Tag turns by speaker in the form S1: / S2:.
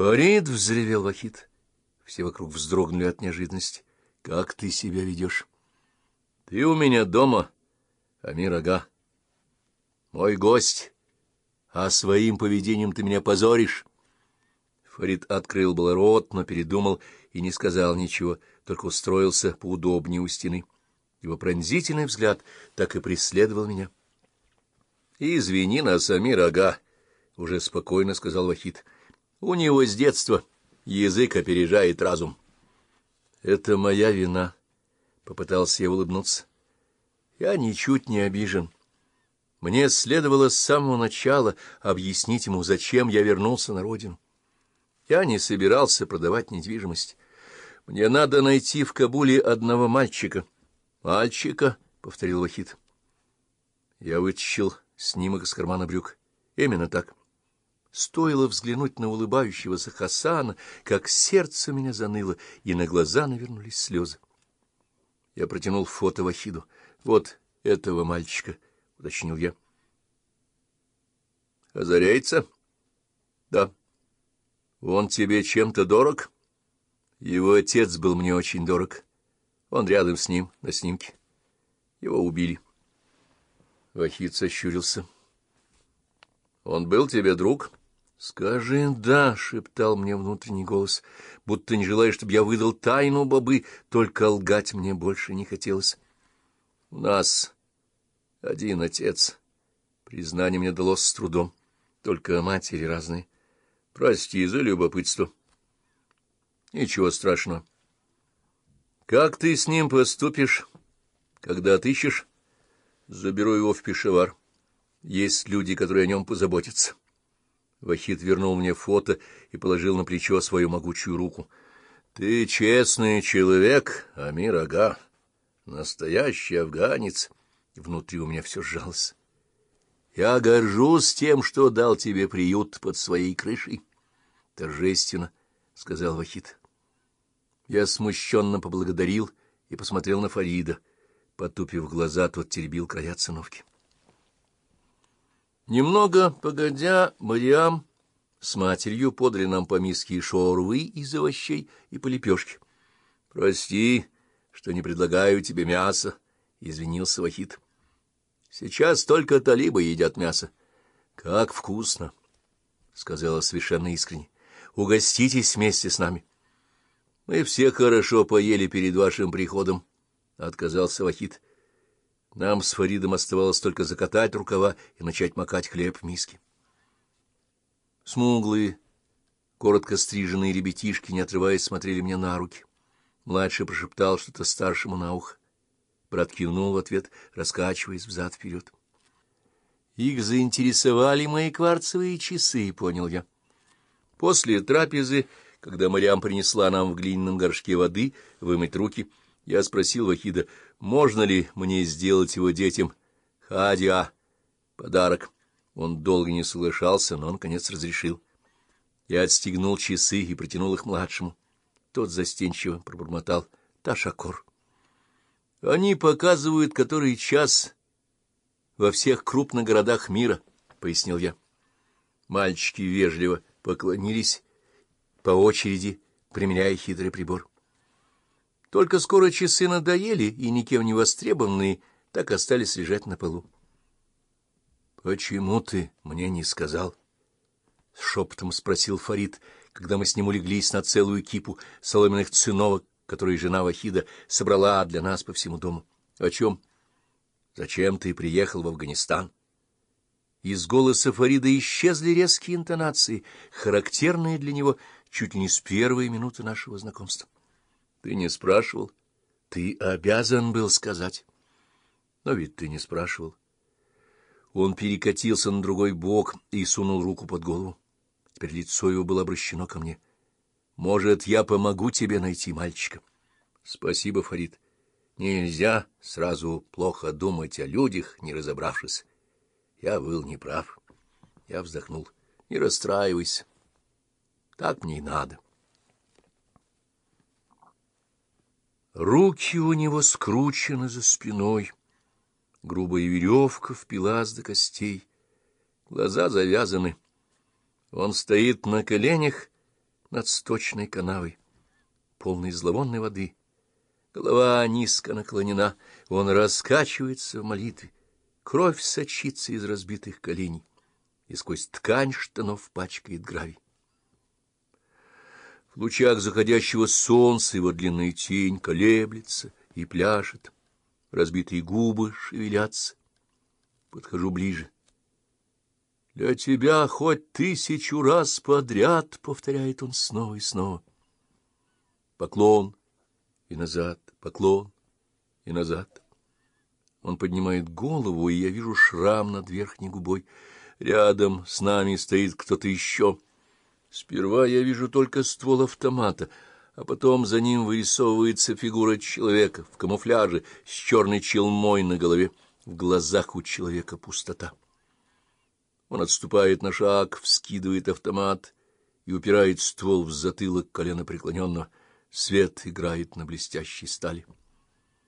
S1: «Фарид!» — взревел Вахид. Все вокруг вздрогнули от неожиданности. «Как ты себя ведешь?» «Ты у меня дома, Амир Ага. Мой гость, а своим поведением ты меня позоришь». Фарид открыл был рот, но передумал и не сказал ничего, только устроился поудобнее у стены. Его пронзительный взгляд так и преследовал меня. — Извини нас, Амир Ага, — уже спокойно сказал Вахид. — У него с детства язык опережает разум. — Это моя вина, — попытался я улыбнуться. — Я ничуть не обижен. Мне следовало с самого начала объяснить ему, зачем я вернулся на родину. Я не собирался продавать недвижимость. Мне надо найти в Кабуле одного мальчика. — Мальчика, — повторил Вахид. Я вытащил снимок из кармана брюк. Именно так. Стоило взглянуть на улыбающегося Хасана, как сердце меня заныло, и на глаза навернулись слезы. Я протянул фото Вахиду. — Вот этого мальчика, — уточнил я. — Озаряется? — Да. — он тебе чем-то дорог? Его отец был мне очень дорог. Он рядом с ним, на снимке. Его убили. Вахид сощурился. Он был тебе друг? Скажи «да», — шептал мне внутренний голос, будто не желая, чтобы я выдал тайну бобы, только лгать мне больше не хотелось. У нас один отец. Признание мне далось с трудом, только матери разные. Прости за любопытство. Ничего страшного. Как ты с ним поступишь, когда отыщешь? Заберу его в Пешевар. Есть люди, которые о нем позаботятся. Вахид вернул мне фото и положил на плечо свою могучую руку. — Ты честный человек, Амир Ага, настоящий афганец. Внутри у меня все сжалось. Я горжусь тем, что дал тебе приют под своей крышей. Торжественно, — сказал Вахид. Я смущенно поблагодарил и посмотрел на Фарида. Потупив глаза, тот теребил края циновки. Немного погодя, Мариам с матерью подали нам по миске шорвы из овощей и по лепешке. — Прости, что не предлагаю тебе мясо, — извинился Вахид. — Сейчас только талибы едят мясо. — Как вкусно! — сказала совершенно искренне. — Угоститесь вместе с нами. — Мы все хорошо поели перед вашим приходом, — отказался Вахид. Нам с Фаридом оставалось только закатать рукава и начать макать хлеб в миске. Смуглые, коротко стриженные ребятишки, не отрываясь, смотрели мне на руки. Младший прошептал что-то старшему на ухо. Брат кивнул в ответ, раскачиваясь взад-вперед. Их заинтересовали мои кварцевые часы, понял я. После трапезы, когда Мариам принесла нам в глиняном горшке воды вымыть руки, я спросил Вахида, можно ли мне сделать его детям хадиа, подарок. Он долго не соглашался, но он, конец, разрешил. Я отстегнул часы и протянул их младшему. Тот застенчиво пробормотал «Ташакор». Они показывают, который час во всех крупных городах мира, — пояснил я. Мальчики вежливо поклонились по очереди, примеряя хитрый прибор. Только скоро часы надоели, и никем не востребованные так остались лежать на полу. — Почему ты мне не сказал? — шепотом спросил Фарид, когда мы с ним улеглись на целую кипу соломенных циновок, которые жена Вахида собрала для нас по всему дому. — О чем? — Зачем ты приехал в Афганистан? Из голоса Фарида исчезли резкие интонации, характерные для него чуть ли не с первой минуты нашего знакомства. — Ты не спрашивал? — Ты обязан был сказать. — Но ведь ты не спрашивал. Он перекатился на другой бок и сунул руку под голову. Теперь лицо его было обращено ко мне. — может, я помогу тебе найти мальчика? — Спасибо, Фарид. Нельзя сразу плохо думать о людях, не разобравшись. Я был неправ. Я вздохнул. Не расстраивайся. Так мне и надо. Руки у него скручены за спиной. Грубая веревка впилась до костей. Глаза завязаны. Он стоит на коленях над сточной канавой, полной зловонной воды. Голова низко наклонена, он раскачивается в молитве. Кровь сочится из разбитых коленей, и сквозь ткань штанов пачкает гравий. Лучах заходящего солнца его длинная тень колеблется и пляшет, разбитые губы шевелятся. Подхожу ближе. «Для тебя хоть тысячу раз подряд», — повторяет он снова и снова. Поклон и назад, поклон и назад. Он поднимает голову, и я вижу шрам над верхней губой. Рядом с нами стоит кто-то еще. Сперва я вижу только ствол автомата, а потом за ним вырисовывается фигура человека в камуфляже с черной челмой на голове. В глазах у человека пустота. Он отступает на шаг, вскидывает автомат и упирает ствол в затылок колено преклоненного. Свет играет на блестящей стали.